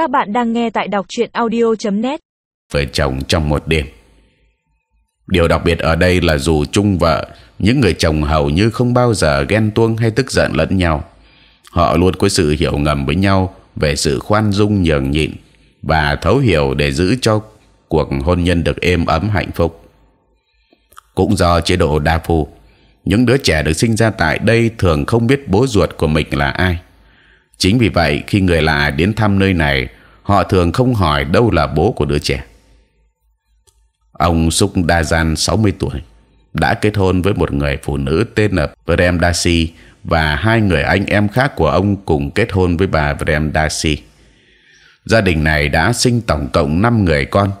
Các bạn đang nghe tại đọc truyện audio.net. Với chồng trong một đêm. Điều đặc biệt ở đây là dù chung vợ, những người chồng hầu như không bao giờ ghen tuông hay tức giận lẫn nhau. Họ luôn có sự hiểu ngầm với nhau về sự khoan dung nhường nhịn và thấu hiểu để giữ cho cuộc hôn nhân được êm ấm hạnh phúc. Cũng do chế độ đa phu, những đứa trẻ được sinh ra tại đây thường không biết bố ruột của mình là ai. Chính vì vậy khi người lạ đến thăm nơi này, họ thường không hỏi đâu là bố của đứa trẻ. Ông Suk Dajan 60 tuổi đã kết hôn với một người phụ nữ tên là Prem Dasi và hai người anh em khác của ông cùng kết hôn với bà Prem Dasi. Gia đình này đã sinh tổng cộng 5 người con.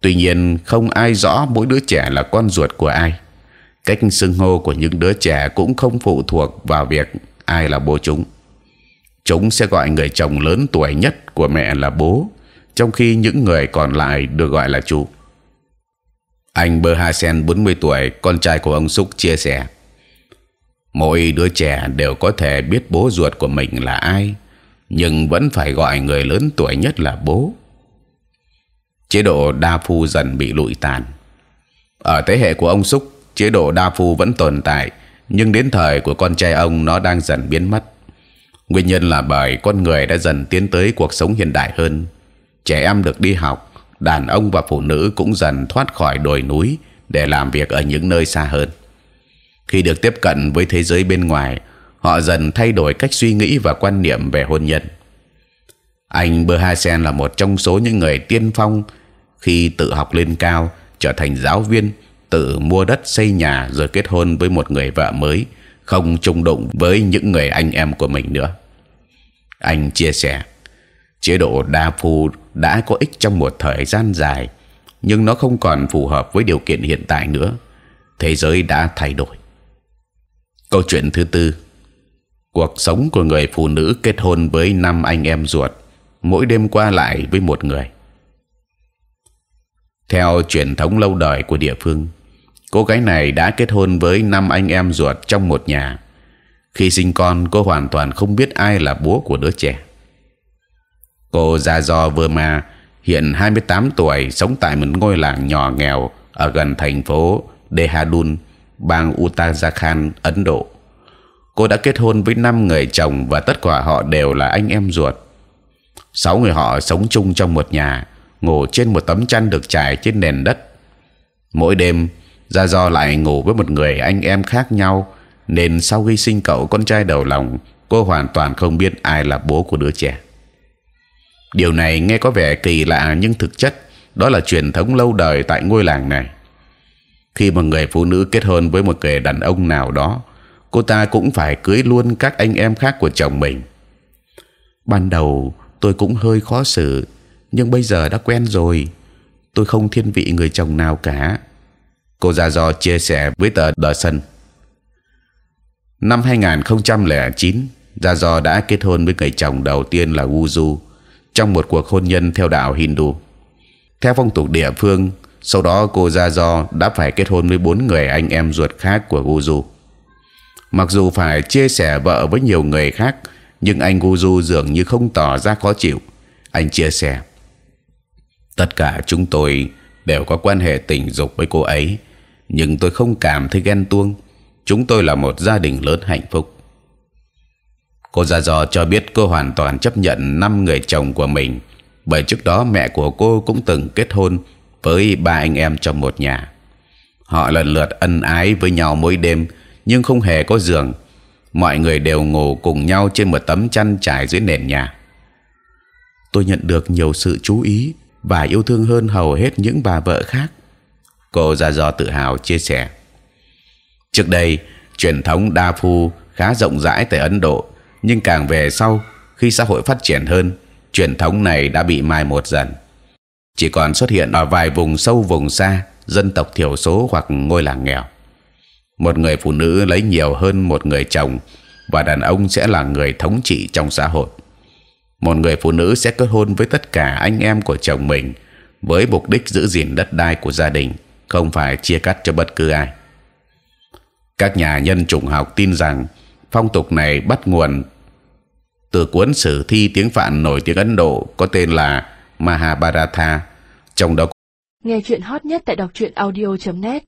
Tuy nhiên không ai rõ mỗi đứa trẻ là con ruột của ai. Cách xưng hô của những đứa trẻ cũng không phụ thuộc vào việc ai là bố chúng. Chúng sẽ gọi người chồng lớn tuổi nhất của mẹ là bố, trong khi những người còn lại được gọi là chú. Anh Bơ Ha Sen 40 tuổi, con trai của ông Súc chia sẻ: mỗi đứa trẻ đều có thể biết bố ruột của mình là ai, nhưng vẫn phải gọi người lớn tuổi nhất là bố. Chế độ đa phu dần bị lụi tàn. Ở thế hệ của ông Súc, chế độ đa phu vẫn tồn tại, nhưng đến thời của con trai ông nó đang dần biến mất. Nguyên nhân là bởi con người đã dần tiến tới cuộc sống hiện đại hơn. Trẻ em được đi học, đàn ông và phụ nữ cũng dần thoát khỏi đồi núi để làm việc ở những nơi xa hơn. Khi được tiếp cận với thế giới bên ngoài, họ dần thay đổi cách suy nghĩ và quan niệm về hôn nhân. Anh Bơ là một trong số những người tiên phong khi tự học lên cao, trở thành giáo viên, tự mua đất xây nhà rồi kết hôn với một người vợ mới, không chung đụng với những người anh em của mình nữa. Anh chia sẻ, chế độ đa phu đã có ích trong một thời gian dài, nhưng nó không còn phù hợp với điều kiện hiện tại nữa. Thế giới đã thay đổi. Câu chuyện thứ tư: cuộc sống của người phụ nữ kết hôn với năm anh em ruột, mỗi đêm qua lại với một người. Theo truyền thống lâu đời của địa phương, cô gái này đã kết hôn với năm anh em ruột trong một nhà. Khi sinh con, cô hoàn toàn không biết ai là bố của đứa trẻ. Cô Gia Do Verma hiện 28 tuổi, sống tại một ngôi làng nhỏ nghèo ở gần thành phố Dehradun, bang Uttarakhand, Ấn Độ. Cô đã kết hôn với năm người chồng và tất cả họ đều là anh em ruột. Sáu người họ sống chung trong một nhà, ngủ trên một tấm chăn được trải trên nền đất. Mỗi đêm, Gia Do lại ngủ với một người anh em khác nhau, nên sau khi sinh cậu con trai đầu lòng, cô hoàn toàn không biết ai là bố của đứa trẻ. Điều này nghe có vẻ kỳ lạ nhưng thực chất đó là truyền thống lâu đời tại ngôi làng này. Khi một người phụ nữ kết hôn với một người đàn ông nào đó, cô ta cũng phải cưới luôn các anh em khác của chồng mình. Ban đầu tôi cũng hơi khó xử, nhưng bây giờ đã quen rồi. Tôi không thiên vị người chồng nào cả. Cô già dò chia sẻ với tờ The Sun. Năm 2009, Gia Do đã kết hôn với người chồng đầu tiên là Guju trong một cuộc hôn nhân theo đạo Hindu. Theo phong tục địa phương, sau đó cô Gia Do đã phải kết hôn với bốn người anh em ruột khác của Guju. Mặc dù phải chia sẻ vợ với nhiều người khác, nhưng anh Guju dường như không tỏ ra khó chịu. Anh chia sẻ: tất cả chúng tôi đều có quan hệ tình dục với cô ấy, nhưng tôi không cảm thấy ghen tuông. Chúng tôi là một gia đình lớn hạnh phúc cô Gia dò cho biết cô hoàn toàn chấp nhận năm người chồng của mình, bởi trước đó mẹ của cô cũng từng kết hôn với ba anh em trong một nhà. Họ lần lượt ân ái với nhau mỗi đêm, nhưng không hề có giường. Mọi người đều ngủ cùng nhau trên một tấm chăn trải dưới nền nhà. Tôi nhận được nhiều sự chú ý và yêu thương hơn hầu hết những bà vợ khác. Cô Gia dò tự hào chia sẻ. Trước đây, truyền thống đa phu khá rộng rãi tại Ấn Độ nhưng càng về sau khi xã hội phát triển hơn truyền thống này đã bị mai một dần. Chỉ còn xuất hiện ở vài vùng sâu vùng xa dân tộc thiểu số hoặc ngôi làng nghèo. Một người phụ nữ lấy nhiều hơn một người chồng và đàn ông sẽ là người thống trị trong xã hội. Một người phụ nữ sẽ kết hôn với tất cả anh em của chồng mình với mục đích giữ gìn đất đai của gia đình không phải chia cắt cho bất cứ ai các nhà nhân chủng học tin rằng phong tục này bắt nguồn từ cuốn sử thi tiếng Phạn nổi tiếng Ấn Độ có tên là Mahabharata, trong đó nghe chuyện hot nhất tại đọc truyện audio .net.